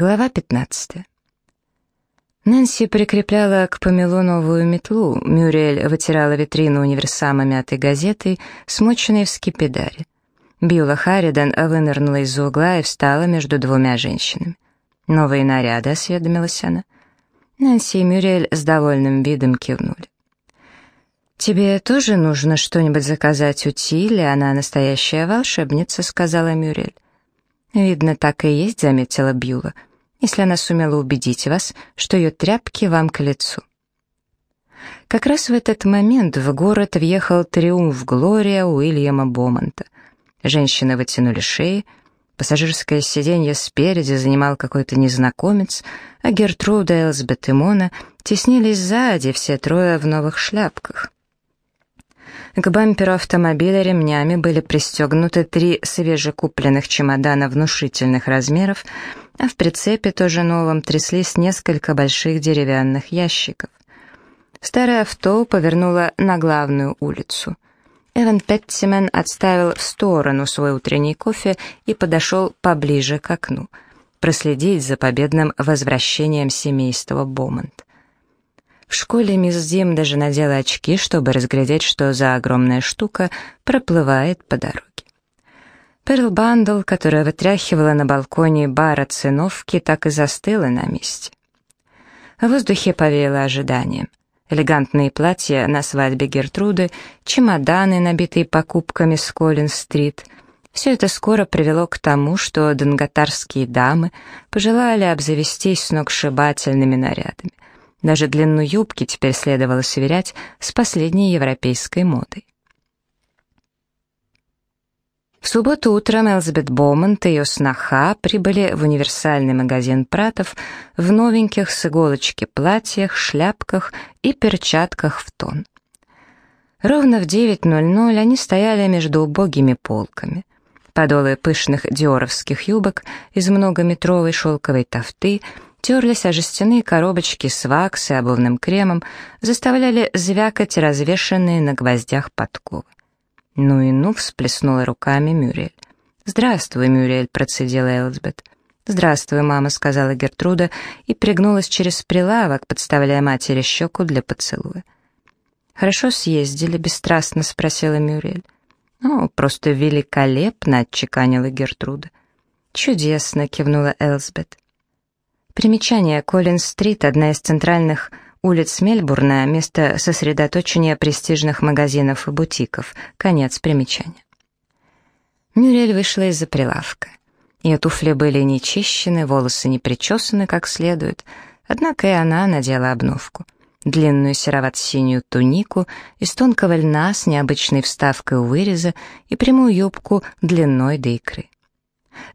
Глава 15. Нэнси прикрепляла к помелу новую метлу, Мюрриэль вытирала витрину универсама мятой газетой, смоченной в скипидаре. Бьюла Харридан вынырнула из-за угла и встала между двумя женщинами. «Новые наряды», — осведомилась она. Нэнси и Мюрриэль с довольным видом кивнули. «Тебе тоже нужно что-нибудь заказать у Тилли, она настоящая волшебница», — сказала Мюрриэль. «Видно, так и есть», — заметила Бьюла, «если она сумела убедить вас, что ее тряпки вам к лицу». Как раз в этот момент в город въехал триумф Глория Уильяма Бомонта. Женщины вытянули шеи, пассажирское сиденье спереди занимал какой-то незнакомец, а Гертруда, Элсбет и Мона теснились сзади, все трое в новых шляпках. К бамперу автомобиля ремнями были пристегнуты три свежекупленных чемодана внушительных размеров, а в прицепе, тоже новом, тряслись несколько больших деревянных ящиков. Старое авто повернуло на главную улицу. Эван Петтимен отставил в сторону свой утренний кофе и подошел поближе к окну, проследить за победным возвращением семейства Бомонд. В школе мисс Дим даже надела очки, чтобы разглядеть, что за огромная штука проплывает по дороге. Перл Бандл, которая вытряхивала на балконе бара циновки, так и застыла на месте. В воздухе повеяло ожиданием. Элегантные платья на свадьбе Гертруды, чемоданы, набитые покупками с Коллин-стрит — все это скоро привело к тому, что донготарские дамы пожелали обзавестись сногсшибательными нарядами — даже длину юбки теперь следовало сверять с последней европейской модой. В субботу утром Элзабет Боумант и ее сноха прибыли в универсальный магазин Пратов в новеньких с иголочки платьях, шляпках и перчатках в тон. Ровно в 9.00 они стояли между убогими полками. Подолы пышных диоровских юбок из многометровой шелковой тофты — терлись о жестяные коробочки с вакс и обувным кремом, заставляли звякать развешанные на гвоздях подковы. «Ну и ну!» — всплеснула руками Мюрриэль. «Здравствуй, Мюрриэль!» — процедила Элсбет. «Здравствуй, мама», — сказала Гертруда и пригнулась через прилавок, подставляя матери щеку для поцелуя. «Хорошо съездили?» — бесстрастно спросила Мюрриэль. «Ну, просто великолепно!» — отчеканила Гертруда. «Чудесно!» — кивнула Элсбет. Примечание. Коллинз-стрит – одна из центральных улиц Мельбурна, место сосредоточения престижных магазинов и бутиков. Конец примечания. Мюрриэль вышла из-за прилавка. Ее туфли были не чищены, волосы не причесаны как следует, однако и она надела обновку. Длинную серовато-синюю тунику из тонкого льна с необычной вставкой у выреза и прямую юбку длиной до икры.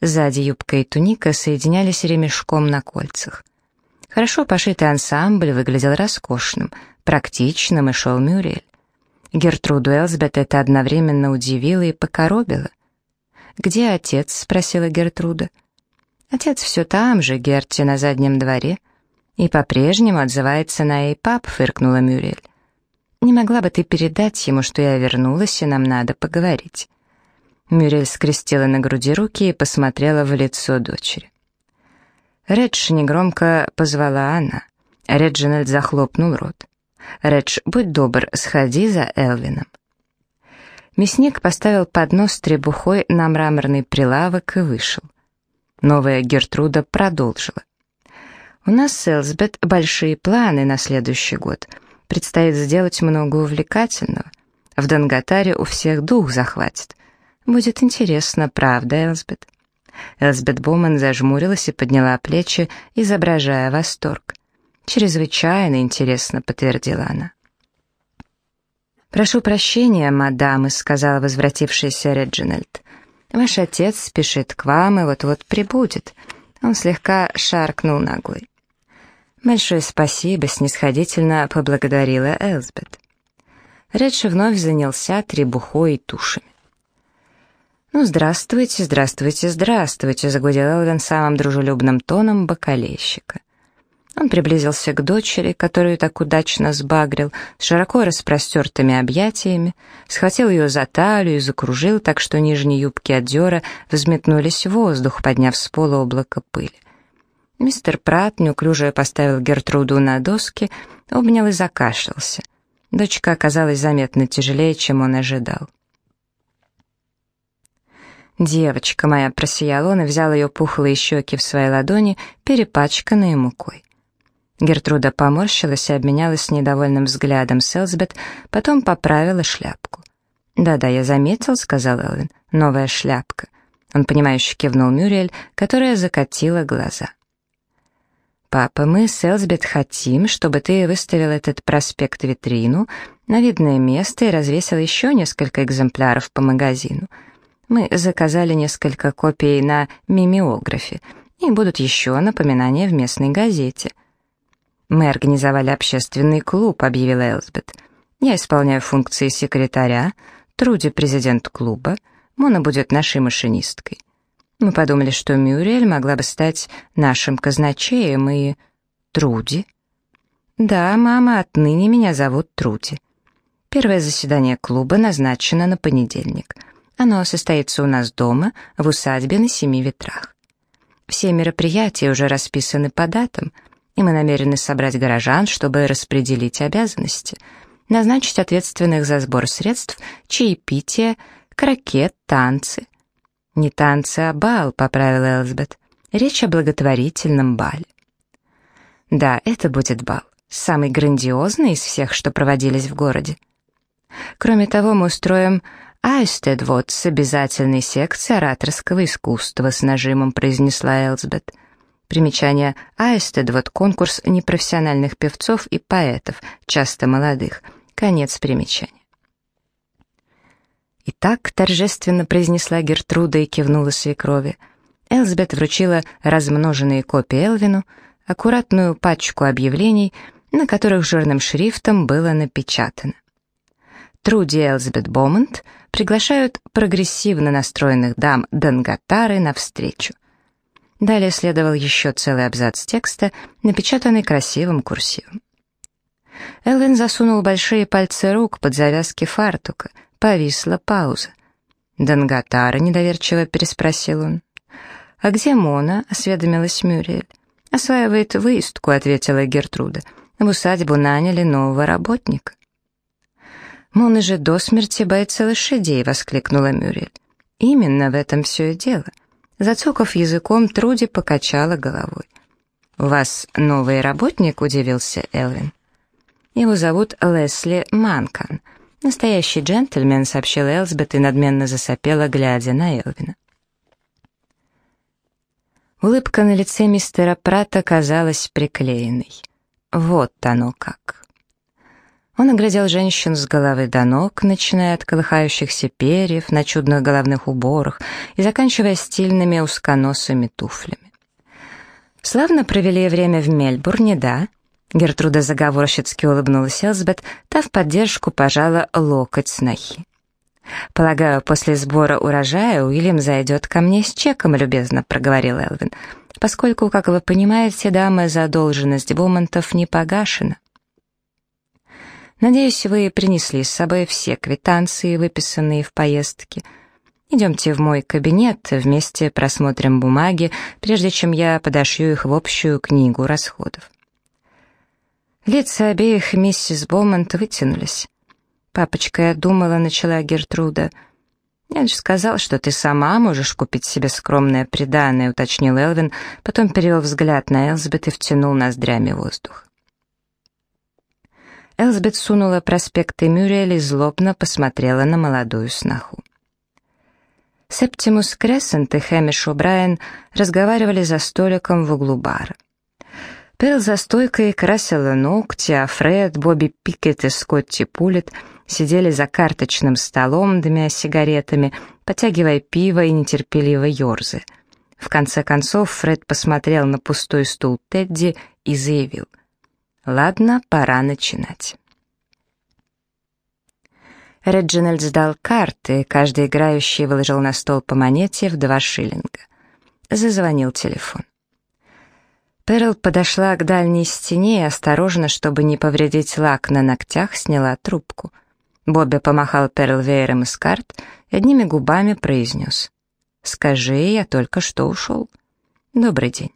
Сзади юбка и туника соединялись ремешком на кольцах. Хорошо пошитый ансамбль выглядел роскошным, практичным и шел Мюрриэль. Гертруду Элсбет это одновременно удивило и покоробило. «Где отец?» — спросила Гертруда. «Отец все там же, Герти, на заднем дворе. И по-прежнему отзывается на «Эй, пап», — фыркнула Мюрриэль. «Не могла бы ты передать ему, что я вернулась, и нам надо поговорить?» Мюрель скрестила на груди руки и посмотрела в лицо дочери. Редж негромко позвала она. Реджинальд захлопнул рот. «Редж, будь добр, сходи за Элвином». Мясник поставил поднос с требухой на мраморный прилавок и вышел. Новая Гертруда продолжила. «У нас с Элсбет большие планы на следующий год. Предстоит сделать много увлекательного. В Донготаре у всех дух захватит. «Будет интересно, правда, Элсбет?» Элсбет Буман зажмурилась и подняла плечи, изображая восторг. «Чрезвычайно интересно», — подтвердила она. «Прошу прощения, мадамы», — сказала возвратившаяся Реджинальд. «Ваш отец спешит к вам и вот-вот прибудет». Он слегка шаркнул ногой. «Большое спасибо», — снисходительно поблагодарила Элсбет. Редж вновь занялся требухой и тушами. «Ну, здравствуйте, здравствуйте, здравствуйте», — загудел Элвин самым дружелюбным тоном бокалейщика. Он приблизился к дочери, которую так удачно сбагрил, с широко распростертыми объятиями, схватил ее за талию и закружил так, что нижние юбки от взметнулись в воздух, подняв с пола облако пыли. Мистер Пратт неуклюже поставил Гертруду на доски, обнял и закашлялся. Дочка оказалась заметно тяжелее, чем он ожидал. «Девочка моя», — просиял он и взял ее пухлые щеки в свои ладони, перепачканные мукой. Гертруда поморщилась и обменялась недовольным взглядом с потом поправила шляпку. «Да-да, я заметил», — сказал Элвин, — «новая шляпка». Он, понимающе кивнул Мюрриэль, которая закатила глаза. «Папа, мы с Элсбет хотим, чтобы ты выставил этот проспект витрину на видное место и развесил еще несколько экземпляров по магазину. Мы заказали несколько копий на мимеографе, и будут еще напоминания в местной газете». «Мы организовали общественный клуб», — объявила Элсбет. «Я исполняю функции секретаря, Труди — президент клуба, Мона будет нашей машинисткой». Мы подумали, что Мюрриэль могла бы стать нашим казначеем и... Труди. Да, мама, отныне меня зовут Труди. Первое заседание клуба назначено на понедельник. Оно состоится у нас дома, в усадьбе на Семи Ветрах. Все мероприятия уже расписаны по датам, и мы намерены собрать горожан, чтобы распределить обязанности, назначить ответственных за сбор средств, чаепитие, крокет, танцы. «Не танцы, а бал», — поправила Элсбет. «Речь о благотворительном бале». «Да, это будет бал, самый грандиозный из всех, что проводились в городе. Кроме того, мы устроим Айстедвуд с обязательной секцией ораторского искусства», — с нажимом произнесла Элсбет. Примечание Айстедвуд — конкурс непрофессиональных певцов и поэтов, часто молодых. Конец примечания. «Итак», — торжественно произнесла Гертруда и кивнула свекрови. Элсбет вручила размноженные копии Элвину, аккуратную пачку объявлений, на которых жирным шрифтом было напечатано. Труди и Элсбет Бомонт приглашают прогрессивно настроенных дам Данготары на встречу. Далее следовал еще целый абзац текста, напечатанный красивым курсивом. Элвин засунул большие пальцы рук под завязки фартука — Повисла пауза. «Данготара?» — недоверчиво переспросил он. «А где Мона?» — осведомилась Мюриэль. «Осваивает выездку», — ответила Гертруда. «В усадьбу наняли нового работника». «Мона же до смерти боится лошадей», — воскликнула Мюриэль. «Именно в этом все и дело». Зацокав языком, Труди покачала головой. «У вас новый работник?» — удивился Элвин. «Его зовут Лесли Манкан», «Настоящий джентльмен», — сообщил Элсбет и надменно засопела, глядя на Элвина. Улыбка на лице мистера Прата казалась приклеенной. Вот оно как. Он оглядел женщин с головы до ног, начиная от колыхающихся перьев на чудных головных уборах и заканчивая стильными узконосыми туфлями. «Славно провели время в Мельбурне, да?» Гертруда заговорщицки улыбнулась Элсбет, та в поддержку пожала локоть снохи. «Полагаю, после сбора урожая Уильям зайдет ко мне с чеком», — любезно проговорил Элвин, «поскольку, как вы понимаете, дама задолженность Бумонтов не погашена». «Надеюсь, вы принесли с собой все квитанции, выписанные в поездке. Идемте в мой кабинет, вместе просмотрим бумаги, прежде чем я подошью их в общую книгу расходов». Лица обеих миссис Бомонт вытянулись. «Папочка, я думала», — начала Гертруда. «Я же сказал, что ты сама можешь купить себе скромное приданое», — уточнил Элвин, потом перевел взгляд на Элсбет и втянул ноздрями воздух. Элсбет сунула проспекты Мюрриэль и злобно посмотрела на молодую сноху. Септимус Крессент и Хэмиш О'Брайен разговаривали за столиком в углу бара. Перл за стойкой красила ногти, а Фред, Бобби Пикет и Скотти Пулет сидели за карточным столом, дымя сигаретами, потягивая пиво и нетерпеливо ерзы. В конце концов Фред посмотрел на пустой стул Тедди и заявил «Ладно, пора начинать». Реджинальд сдал карты, каждый играющий выложил на стол по монете в два шиллинга. Зазвонил телефон. Перл подошла к дальней стене и осторожно, чтобы не повредить лак на ногтях, сняла трубку. Бобби помахал Перл веером из карт и одними губами произнес. «Скажи, я только что ушел». «Добрый день».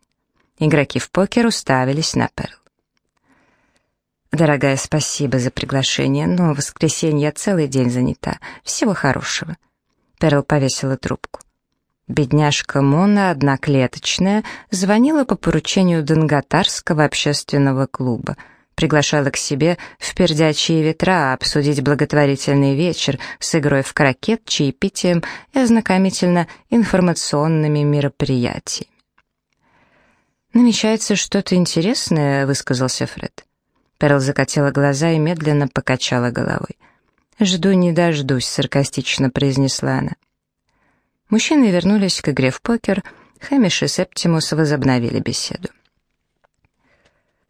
Игроки в покер уставились на Перл. «Дорогая, спасибо за приглашение, но в воскресенье я целый день занята. Всего хорошего». Перл повесила трубку. Бедняжка Мона, одноклеточная, звонила по поручению Донготарского общественного клуба, приглашала к себе в пердячие ветра обсудить благотворительный вечер с игрой в крокет, чаепитием и ознакомительно-информационными мероприятиями. «Намечается что-то интересное», — высказался Фред. Перл закатила глаза и медленно покачала головой. «Жду не дождусь», — саркастично произнесла она. Мужчины вернулись к игре в покер, Хэмиш и Септимус возобновили беседу.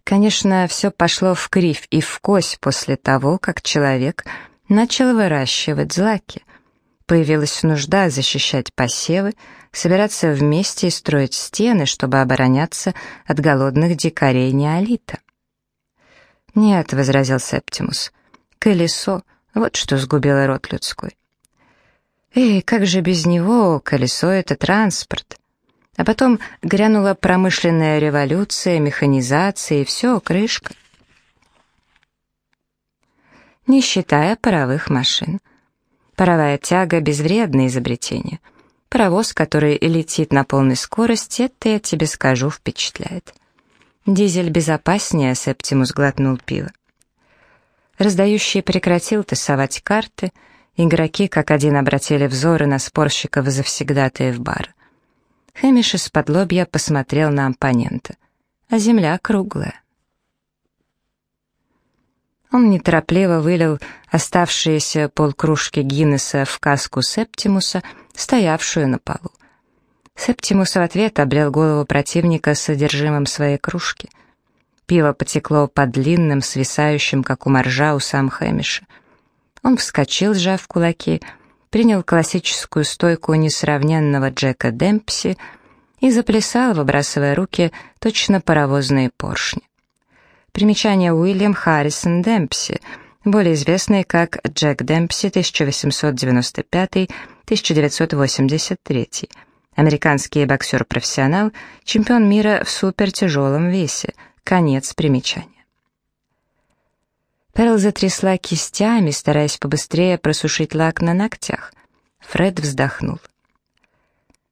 Конечно, все пошло в кривь и в кось после того, как человек начал выращивать злаки. Появилась нужда защищать посевы, собираться вместе и строить стены, чтобы обороняться от голодных дикарей неолита. «Нет», — возразил Септимус, — «колесо, вот что сгубило род людской». Эй, как же без него, колесо — это транспорт. А потом грянула промышленная революция, механизация, и все, крышка. Не считая паровых машин. Паровая тяга — безвредное изобретение. Паровоз, который летит на полной скорости, это, я тебе скажу, впечатляет. Дизель безопаснее, Септимус глотнул пиво. Раздающий прекратил тасовать карты — Игроки как один обратили взоры на спорщиков завсегдатаев бар. Хэмиш из-под лобья посмотрел на оппонента. А земля круглая. Он неторопливо вылил оставшиеся полкружки Гиннесса в каску Септимуса, стоявшую на полу. Септимус в ответ облил голову противника содержимым своей кружки. Пиво потекло по длинным, свисающим, как у моржа, у сам Хэмиша. Он вскочил, сжав кулаки, принял классическую стойку несравненного Джека Демпси и заплясал, выбрасывая руки, точно паровозные поршни. Примечание Уильям Харрисон Демпси, более известный как Джек Демпси 1895-1983, американский боксер-профессионал, чемпион мира в супертяжелом весе, конец примечания. Перл затрясла кистями, стараясь побыстрее просушить лак на ногтях. Фред вздохнул.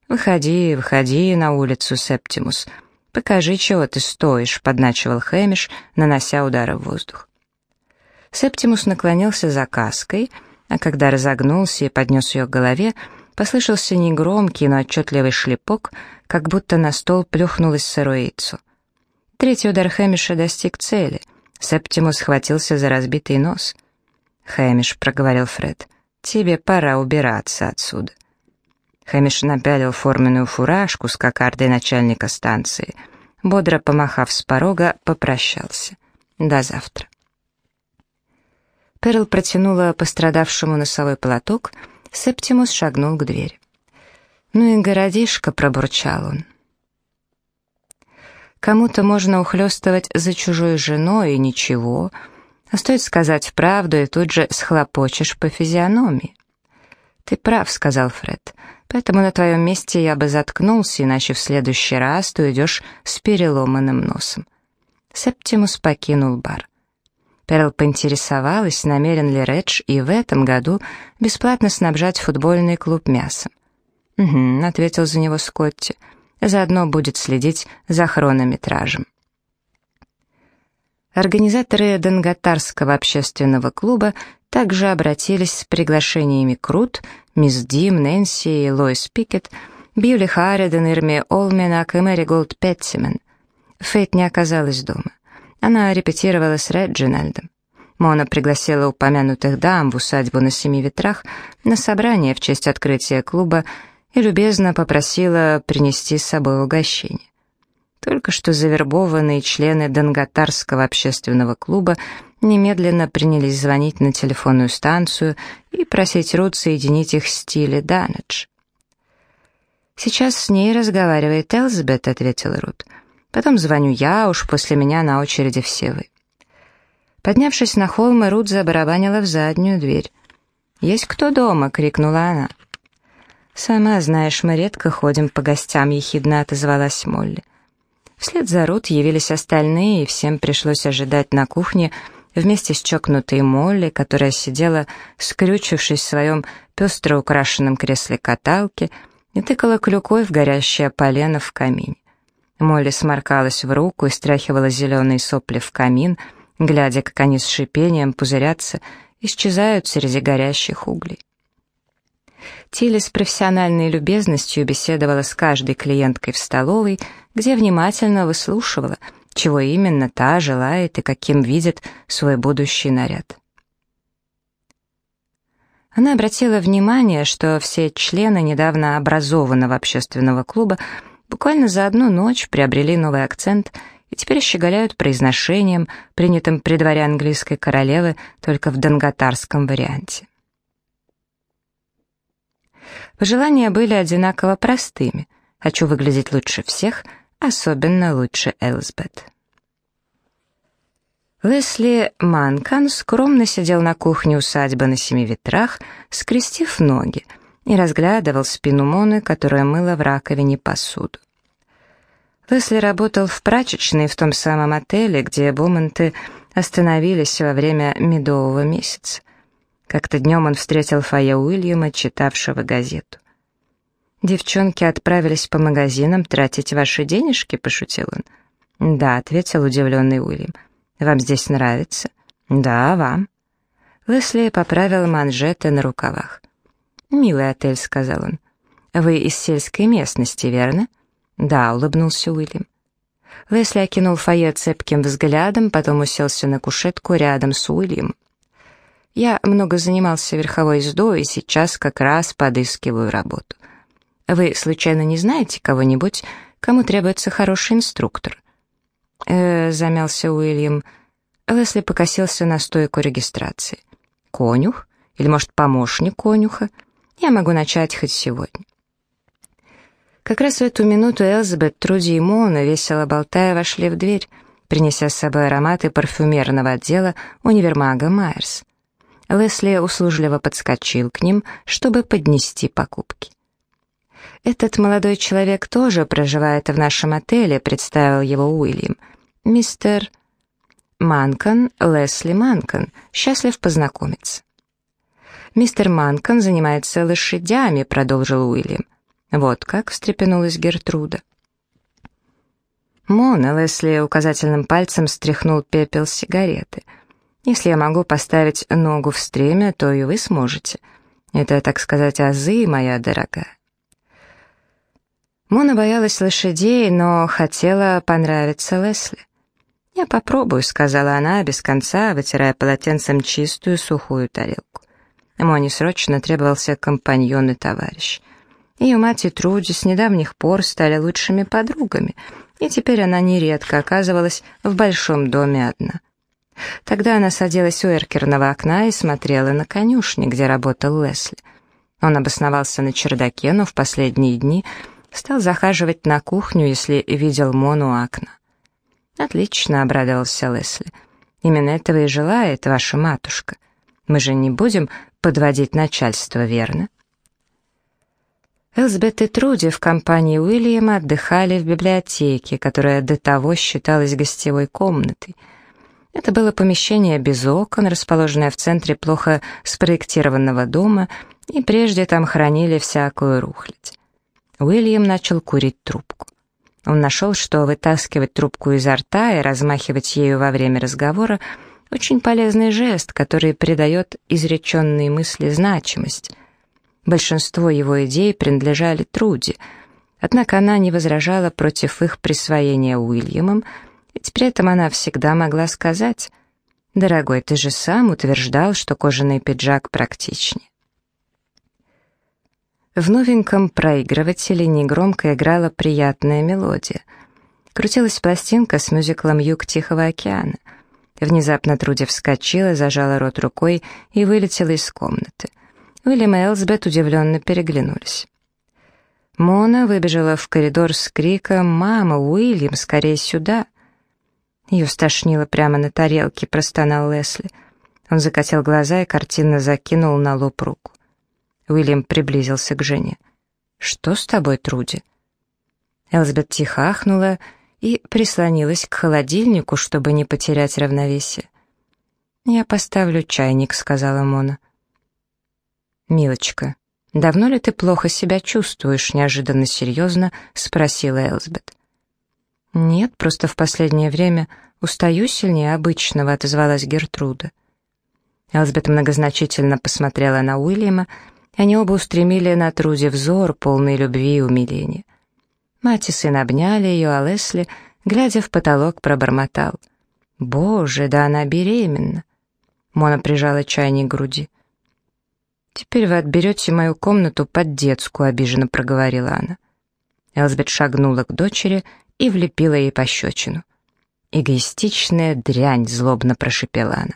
«Выходи, выходи на улицу, Септимус. Покажи, чего ты стоишь», — подначивал Хэмиш, нанося удары в воздух. Септимус наклонился за каской, а когда разогнулся и поднес ее к голове, послышался негромкий, но отчетливый шлепок, как будто на стол плюхнулось сырое яйцо. Третий удар Хэмиша достиг цели — Септимус схватился за разбитый нос. «Хэмиш», — проговорил Фред, — «тебе пора убираться отсюда». Хэмиш напялил форменную фуражку с кокардой начальника станции. Бодро помахав с порога, попрощался. «До завтра». Перл протянула пострадавшему носовой платок, Септимус шагнул к двери. «Ну и городишко», — пробурчал он. Кому-то можно ухлёстывать за чужой женой и ничего, а стоит сказать правду, и тут же схлопочешь по физиономии. «Ты прав», — сказал Фред, — «поэтому на твоем месте я бы заткнулся, иначе в следующий раз ты уйдешь с переломанным носом». Септимус покинул бар. Перл поинтересовалась, намерен ли Редж и в этом году бесплатно снабжать футбольный клуб мясом. «Угу», — ответил за него Скотти, — заодно будет следить за хронометражем. Организаторы Донготарского общественного клуба также обратились с приглашениями Крут, Мисс Дим, Нэнси и Лоис Пикет, Билли Харриден, Ирми Олменак и Мэри Голд Петтимен. Фейт не оказалась дома. Она репетировала с Реджинальдом. Мона пригласила упомянутых дам в усадьбу на Семи Ветрах на собрание в честь открытия клуба и любезно попросила принести с собой угощение. Только что завербованные члены Донготарского общественного клуба немедленно принялись звонить на телефонную станцию и просить Рут соединить их с Тилли Данедж. «Сейчас с ней разговаривает Элзбет», — ответила Рут. «Потом звоню я, уж после меня на очереди все вы». Поднявшись на холм, Рут забарабанила в заднюю дверь. «Есть кто дома?» — крикнула она. «Сама знаешь, мы редко ходим по гостям», — ехидно отозвалась Молли. Вслед за Рут явились остальные, и всем пришлось ожидать на кухне вместе с чокнутой Молли, которая сидела, скрючившись в своем пестро украшенном кресле каталки, и тыкала клюкой в горящее полено в камине. Молли сморкалась в руку и стряхивала зеленые сопли в камин, глядя, как они с шипением пузырятся, исчезают среди горящих углей. Тилли с профессиональной любезностью беседовала с каждой клиенткой в столовой, где внимательно выслушивала, чего именно та желает и каким видит свой будущий наряд. Она обратила внимание, что все члены недавно образованного общественного клуба буквально за одну ночь приобрели новый акцент и теперь щеголяют произношением, принятым при дворе английской королевы только в донготарском варианте. Пожелания были одинаково простыми. Хочу выглядеть лучше всех, особенно лучше Элсбет. Лесли Манкан скромно сидел на кухне усадьбы на семи ветрах, скрестив ноги, и разглядывал спину Моны, которая мыла в раковине посуду. Лесли работал в прачечной в том самом отеле, где Бумонты остановились во время медового месяца. Как-то днем он встретил Фая Уильяма, читавшего газету. «Девчонки отправились по магазинам тратить ваши денежки?» — пошутил он. «Да», — ответил удивленный Уильям. «Вам здесь нравится?» «Да, вам». Лесли поправил манжеты на рукавах. «Милый отель», — сказал он. «Вы из сельской местности, верно?» «Да», — улыбнулся Уильям. Лесли окинул фойе цепким взглядом, потом уселся на кушетку рядом с Уильямом. «Я много занимался верховой ездой и сейчас как раз подыскиваю работу. Вы, случайно, не знаете кого-нибудь, кому требуется хороший инструктор?» «Э-э», замялся Уильям. Лесли покосился на стойку регистрации. «Конюх? Или, может, помощник конюха? Я могу начать хоть сегодня». Как раз в эту минуту Элзабет, Труди и Мона, весело болтая, вошли в дверь, принеся с собой ароматы парфюмерного отдела универмага Майерс. Лесли услужливо подскочил к ним, чтобы поднести покупки. «Этот молодой человек тоже проживает в нашем отеле», — представил его Уильям. «Мистер...» «Манкон, Лесли Манкон. Счастлив познакомиться». «Мистер Манкон занимается лошадями», — продолжил Уильям. «Вот как», — встрепенулась Гертруда. Мона Лесли указательным пальцем стряхнул пепел сигареты. «Если я могу поставить ногу в стремя, то и вы сможете. Это, так сказать, азы, моя дорогая». Мона боялась лошадей, но хотела понравиться Лесли. «Я попробую», — сказала она, без конца, вытирая полотенцем чистую сухую тарелку. Моне срочно требовался компаньон и товарищ. Ее мать и Труди с недавних пор стали лучшими подругами, и теперь она нередко оказывалась в большом доме одна. Тогда она садилась у эркерного окна и смотрела на конюшни, где работал Лесли. Он обосновался на чердаке, но в последние дни стал захаживать на кухню, если видел Мону окна. «Отлично», — обрадовался Лесли. «Именно этого и желает ваша матушка. Мы же не будем подводить начальство, верно?» Элсбет и Труди в компании Уильяма отдыхали в библиотеке, которая до того считалась гостевой комнатой. Это было помещение без окон, расположенное в центре плохо спроектированного дома, и прежде там хранили всякую рухлядь. Уильям начал курить трубку. Он нашел, что вытаскивать трубку изо рта и размахивать ею во время разговора — очень полезный жест, который придает изреченной мысли значимость — Большинство его идей принадлежали Труди, однако она не возражала против их присвоения Уильямом, ведь при этом она всегда могла сказать «Дорогой, ты же сам утверждал, что кожаный пиджак практичнее». В новеньком проигрывателе негромко играла приятная мелодия. Крутилась пластинка с мюзиклом «Юг Тихого океана». Внезапно Труди вскочила, зажала рот рукой и вылетела из комнаты — Уильям и Элсбет удивленно переглянулись. Мона выбежала в коридор с криком «Мама, Уильям, скорее сюда!» Ее стошнило прямо на тарелке, простонал Лесли. Он закатил глаза и картинно закинул на лоб руку. Уильям приблизился к жене. «Что с тобой, Труди?» Элсбет тихо ахнула и прислонилась к холодильнику, чтобы не потерять равновесие. «Я поставлю чайник», — сказала Мона. «Милочка, давно ли ты плохо себя чувствуешь?» — неожиданно серьезно спросила Элсбет. «Нет, просто в последнее время устаю сильнее обычного», — отозвалась Гертруда. Элсбет многозначительно посмотрела на Уильяма, и они оба устремили на Труди взор, полный любви и умиления. Мать и сын обняли ее, а Лесли, глядя в потолок, пробормотал. «Боже, да она беременна!» Мона прижала чайник к груди. «Теперь вы отберете мою комнату под детскую», — обиженно проговорила она. Элсбет шагнула к дочери и влепила ей пощечину. «Эгоистичная дрянь», — злобно прошипела она.